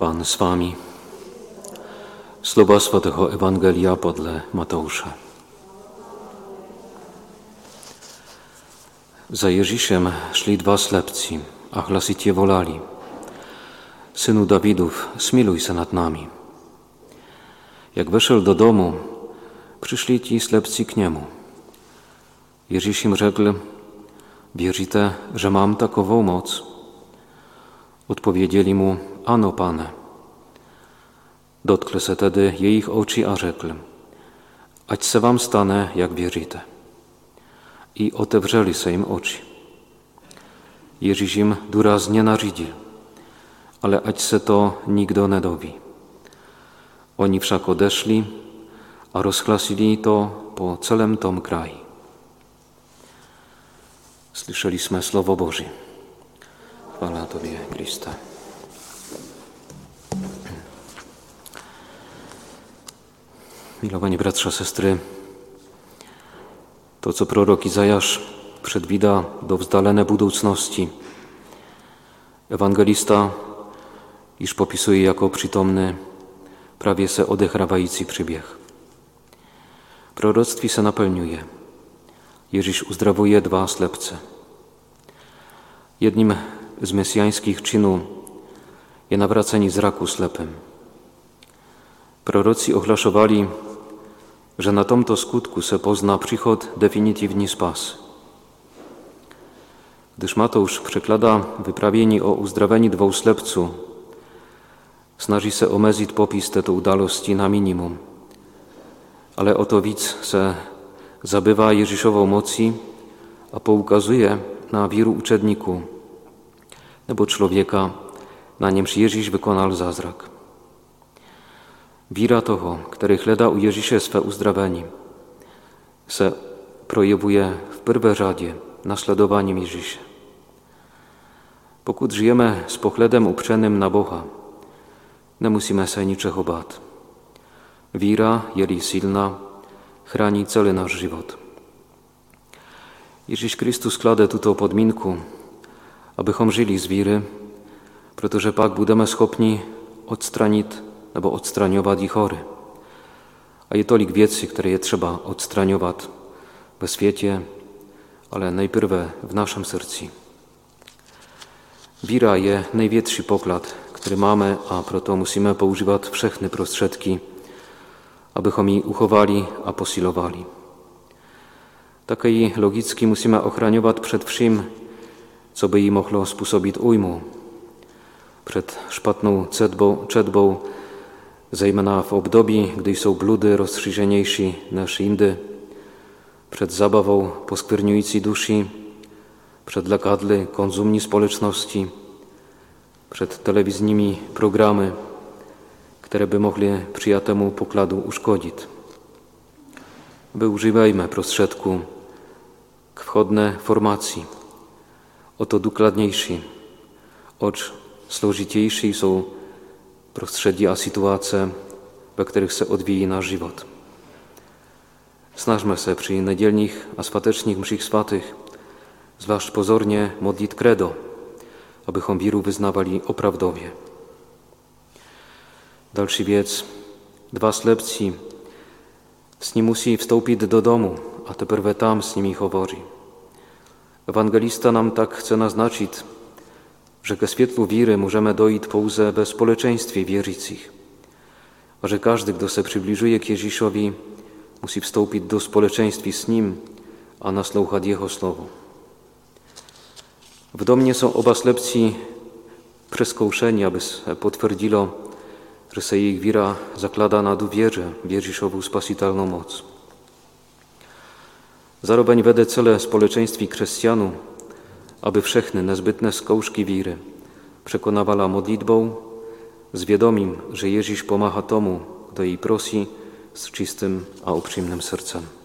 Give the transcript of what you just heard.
Pan z wami. Słowa Świętego Ewangelia podle Mateusza. Za Ježíšem szli dwa slepci, a hlasitě volali. Synu Dawidów, smiluj się nad nami. Jak wyszedł do domu, przyszli ci slepci k niemu. Ježíš im rzekł, wierzyte, że mam takową moc? Odpowiedzieli mu, ano, pane. Dotkl se tedy jejich oczy a rzekł, ať se wam stane, jak wierzyte. I otewrzeli se im oczy. Ježíš im důraz nienawidził, ale ać se to nigdo nie dowi. Oni wszak odeszli, a rozchlasili to po celem tom kraju. Słyszeliśmy Słowo Boże. Chwała Tobie, Chryste. Milowani bratrze, sestry, to co prorok Izajasz przedwida do wzdalene budoucności, ewangelista iż popisuje jako przytomny prawie se odechrawający przybieg. Proroctwi se napełniuje. Jeżiś uzdrawuje dwa slepce. Jednym z mesjańskich czynów je nawracanie zraku slepym. Prorocy ohlaszowali, że na tomto skutku se pozna przychod definitywny spas. Gdyż Mateusz przeklada wyprawieni o uzdrawieni dwóch slepcu, snaży se omezit popis te udalosti na minimum. Ale oto widz se zabywa Jeżiszową mocy, a poukazuje na wiru uczedniku, nebo człowieka, na niemż Ježíš wykonał zázrak. Wira toho, który chleda u Ježíše swe uzdrawienie, se projewuje w pierwszej rzadzie naśladowaniem Ježíše. Pokud żyjemy z pochledem uprzednim na Boha, nie musimy se niczego bać. Wira, jeli silna, chrani cały nasz żywot. Ježíš Chrystus klade tuto podmínku, abychom żyli z wiry, protože pak budeme schopni odstranit nebo odstraňovat i chory. A je tolik věcí, które je trzeba odstraňovat ve světě, ale najpierw w naszym sercu. Wira je największy poklad, który mamy, a proto musimy poużywać wszechne prostředky, abychom ji uchowali a posilowali. Takiej logicki musimy ochraniować przed wszym, co by jej mogło sposobić ujmu, przed szpatną cedbą, czedbą, zejména w období, gdy są bludy rozszerzeniejsze niż indy, przed zabawą poskwerniującej duszy, przed lekadly konzumni społeczności, przed telewizyjnymi programy, które by mogli przyjatemu pokladu uszkodzić. Wyużywajmy prostředku k wchodne formacji. Oto dokładniejsi, ocz složitější są prostředí a situace, ve których se odvíjí nasz żywot. Snażmy się przy niedzielnych a swatecznych mszych swatych, zwłaszcza pozornie modlić credo, abychom wiru wyznawali oprawdowie. Dalszy wiec, dwa slepci, z nim musi wstąpić do domu, a teperwe tam z nimi choworzy. Ewangelista nam tak chce naznaczyć, że świetlu wiry możemy dojść pouze we społeczeństwie wierzycych, a że każdy, kto się przybliżuje k musi wstąpić do społeczeństwa z Nim, a nasłuchać Jego słowo. W domnie są oba slepci preskouszeni, aby potwierdzilo, że se ich wira zaklada na dowierze w Jeziszową spasitalną moc. Zarobień wede cele społeczeństwi chrześcijanów, aby wszechne nezbytne skouszki wiry przekonawała modlitbą, z wiadomim, że Jeziś pomacha tomu, kto jej prosi z czystym a uprzejmym sercem.